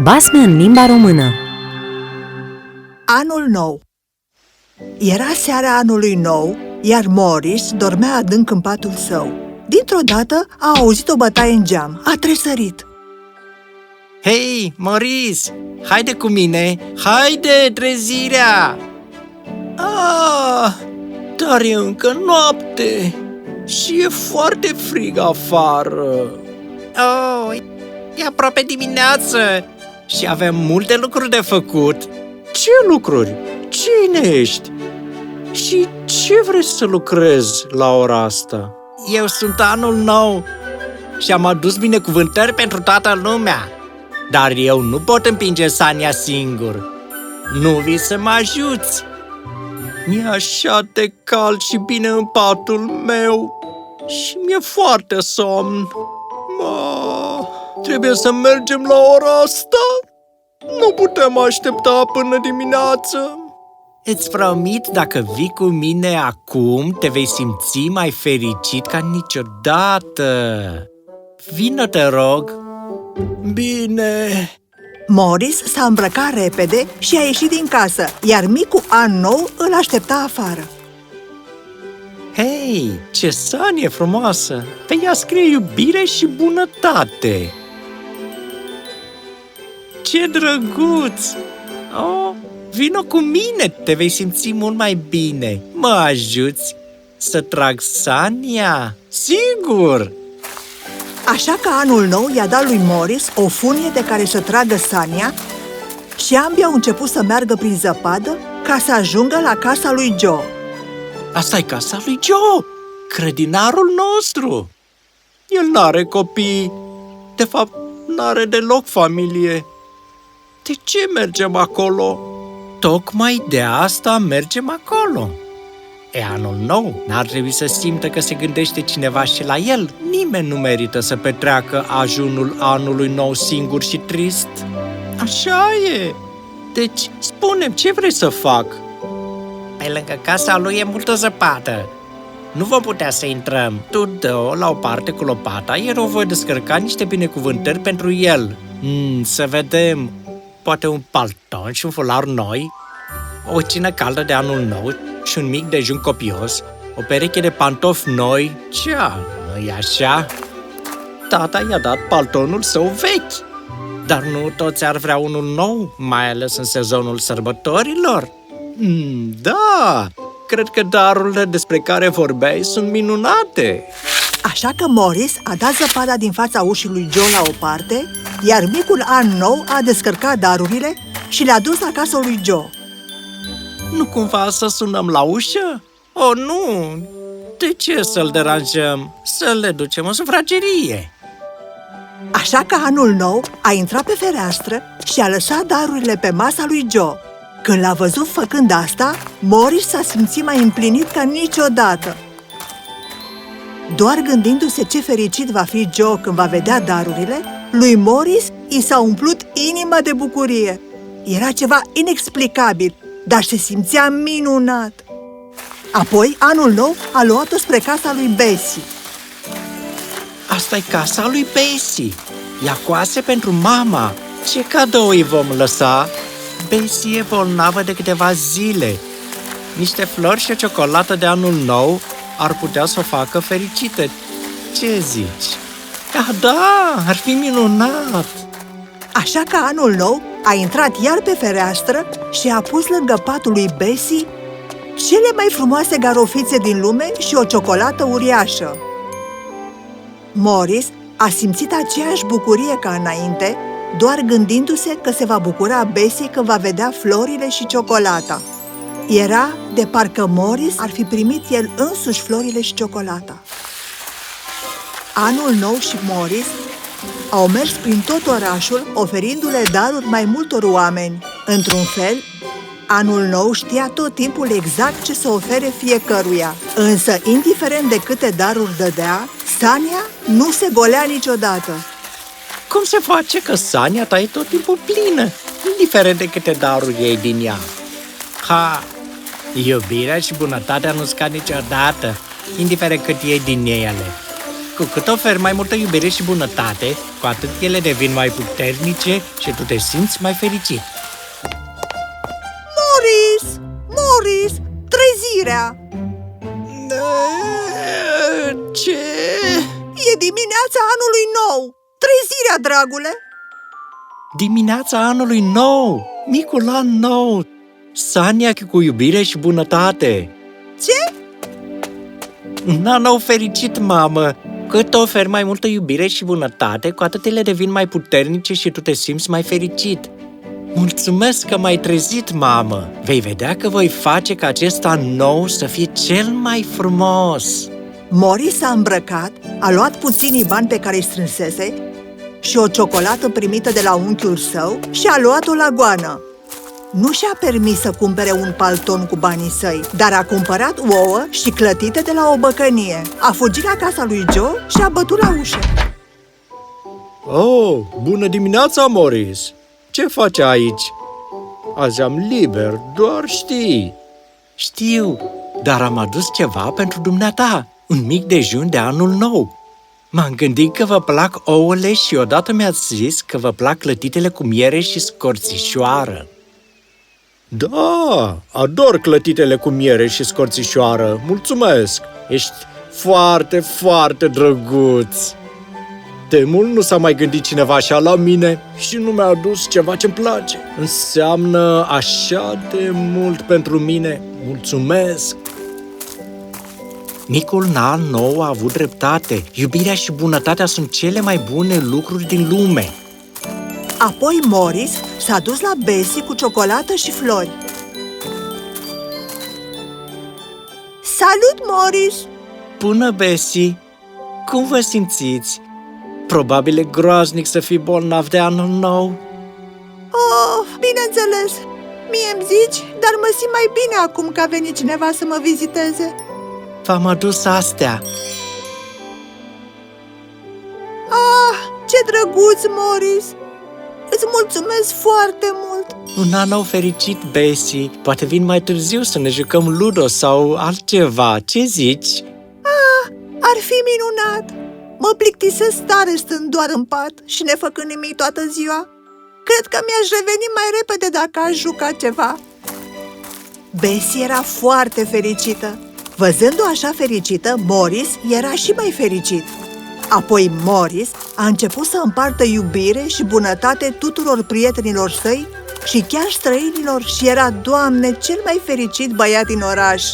Basme în limba română Anul nou Era seara anului nou, iar Morris dormea adânc în patul său. Dintr-o dată a auzit o bătaie în geam. A tresărit. Hei, Maurice, haide cu mine! Haide, trezirea! Ah, dar e încă noapte și e foarte frig afară. Oh, e aproape dimineață și avem multe lucruri de făcut. Ce lucruri? Cine ești? Și ce vrei să lucrezi la ora asta? Eu sunt anul nou și am adus binecuvântări pentru toată lumea. Dar eu nu pot împinge Sania singur. Nu vii să mă ajuți. Mi-e așa de cald și bine în patul meu și mi-e foarte somn. Ma, trebuie să mergem la ora asta? Nu putem aștepta până dimineață. Îți promit, dacă vii cu mine acum, te vei simți mai fericit ca niciodată. Vină, te rog. Bine. Morris s-a îmbrăcat repede și a ieșit din casă, iar micul an nou îl aștepta afară. Hei, ce sanie frumoasă! Pe ea scrie iubire și bunătate. Ce drăguț! Oh, vino cu mine, te vei simți mult mai bine. Mă ajuți să trag sania? Sigur! Așa că anul nou i-a dat lui Morris o funie de care să tragă Sania și ambii au început să meargă prin zăpadă ca să ajungă la casa lui Joe. asta e casa lui Joe, credinarul nostru. El n-are copii, de fapt, n-are deloc familie. De ce mergem acolo? Tocmai de asta mergem acolo. E anul nou, n-ar trebui să simtă că se gândește cineva și la el. Nimeni nu merită să petreacă ajunul anului nou singur și trist. Așa e. Deci, spune ce vrei să fac? Pe lângă casa lui e multă zăpadă. Nu vom putea să intrăm. Tu dă la o parte cu lopata, iar o voi descărca niște binecuvântări pentru el. Mm, să vedem. Poate un palton și un folar noi? O cină caldă de anul nou și un mic dejun copios? O pereche de pantofi noi? Cea, nu e așa? Tata i-a dat paltonul său vechi. Dar nu toți ar vrea unul nou, mai ales în sezonul sărbătorilor? Mm, da, cred că darurile despre care vorbeai sunt minunate. Așa că Morris a dat zăpada din fața ușii lui Joe la o parte, iar micul an nou a descărcat darurile și le-a dus acasă lui Joe. Nu cumva să sunăm la ușă? Oh, nu! De ce să-l deranjăm? Să le ducem în sufragerie. Așa că anul nou a intrat pe fereastră și a lăsat darurile pe masa lui Joe. Când l-a văzut făcând asta, Morris s-a simțit mai împlinit ca niciodată. Doar gândindu-se ce fericit va fi Joe când va vedea darurile, lui Morris i s-a umplut inima de bucurie. Era ceva inexplicabil, dar se simțea minunat. Apoi, anul nou a luat-o spre casa lui Bessie. asta e casa lui Bessie. Ia coase pentru mama. Ce cadou îi vom lăsa? Bessie e bolnavă de câteva zile. Niște flori și o ciocolată de anul nou ar putea să o facă fericită. Ce zici? Ah, da, ar fi minunat! Așa că anul nou a intrat iar pe fereastră și a pus lângă patul lui Bessie cele mai frumoase garofițe din lume și o ciocolată uriașă. Morris a simțit aceeași bucurie ca înainte, doar gândindu-se că se va bucura Bessie când va vedea florile și ciocolata. Era de parcă Morris ar fi primit el însuși florile și ciocolata. Anul nou și Morris au mers prin tot orașul, oferindu-le daruri mai multor oameni. Într-un fel, anul nou știa tot timpul exact ce să ofere fiecăruia. Însă, indiferent de câte daruri dădea, Sania nu se golea niciodată. Cum se face că Sania ta e tot timpul plină, indiferent de câte daruri iei din ea? Ha, iubirea și bunătatea nu scad niciodată, indiferent cât iei din ele. Cu cât oferi mai multă iubire și bunătate, cu atât ele devin mai puternice și tu te simți mai fericit. Morris! Morris! Trezirea! Ce? E dimineața anului nou! Trezirea, dragule! Dimineața anului nou! Micul an nou! Saniac cu iubire și bunătate! Ce? Un an nou fericit, mamă! Cât oferi mai multă iubire și bunătate, cu atât ele devin mai puternice și tu te simți mai fericit. Mulțumesc că m-ai trezit, mamă! Vei vedea că voi face ca acest an nou să fie cel mai frumos! Morris s-a îmbrăcat, a luat puținii bani pe care îi strânsese și o ciocolată primită de la unchiul său și a luat-o la goană. Nu și-a permis să cumpere un palton cu banii săi, dar a cumpărat ouă și clătite de la o băcănie. A fugit la casa lui Joe și a bătut la ușă. Oh, bună dimineața, Morris! Ce faci aici? Azi am liber, doar știi. Știu, dar am adus ceva pentru dumneata, un mic dejun de anul nou. M-am gândit că vă plac ouăle și odată mi-ați zis că vă plac clătitele cu miere și scorțișoară. Da, ador clătitele cu miere și scorțișoară, mulțumesc! Ești foarte, foarte drăguț! De mult nu s-a mai gândit cineva așa la mine și nu mi-a adus ceva ce-mi place. Înseamnă așa de mult pentru mine. Mulțumesc! Micul Nan nou a avut dreptate. Iubirea și bunătatea sunt cele mai bune lucruri din lume. Apoi Morris s-a dus la Bessie cu ciocolată și flori. Salut, Morris! Bună, Bessie! Cum vă simțiți? Probabil e groaznic să fii bolnav de anul nou. Oh, bineînțeles! Mie îmi zici, dar mă simt mai bine acum că a venit cineva să mă viziteze. V-am adus astea. Ah, ce drăguț, Morris! Îți mulțumesc foarte mult! Un an nou fericit, Bessie. Poate vin mai târziu să ne jucăm Ludo sau altceva. Ce zici? Ah, ar fi minunat! Mă plictisesc tare stând doar în pat și ne făcând nimic toată ziua. Cred că mi-aș reveni mai repede dacă aș juca ceva. Bessie era foarte fericită. Văzându-o așa fericită, Morris era și mai fericit. Apoi Morris a început să împartă iubire și bunătate tuturor prietenilor săi și chiar străinilor și era, Doamne, cel mai fericit băiat din oraș.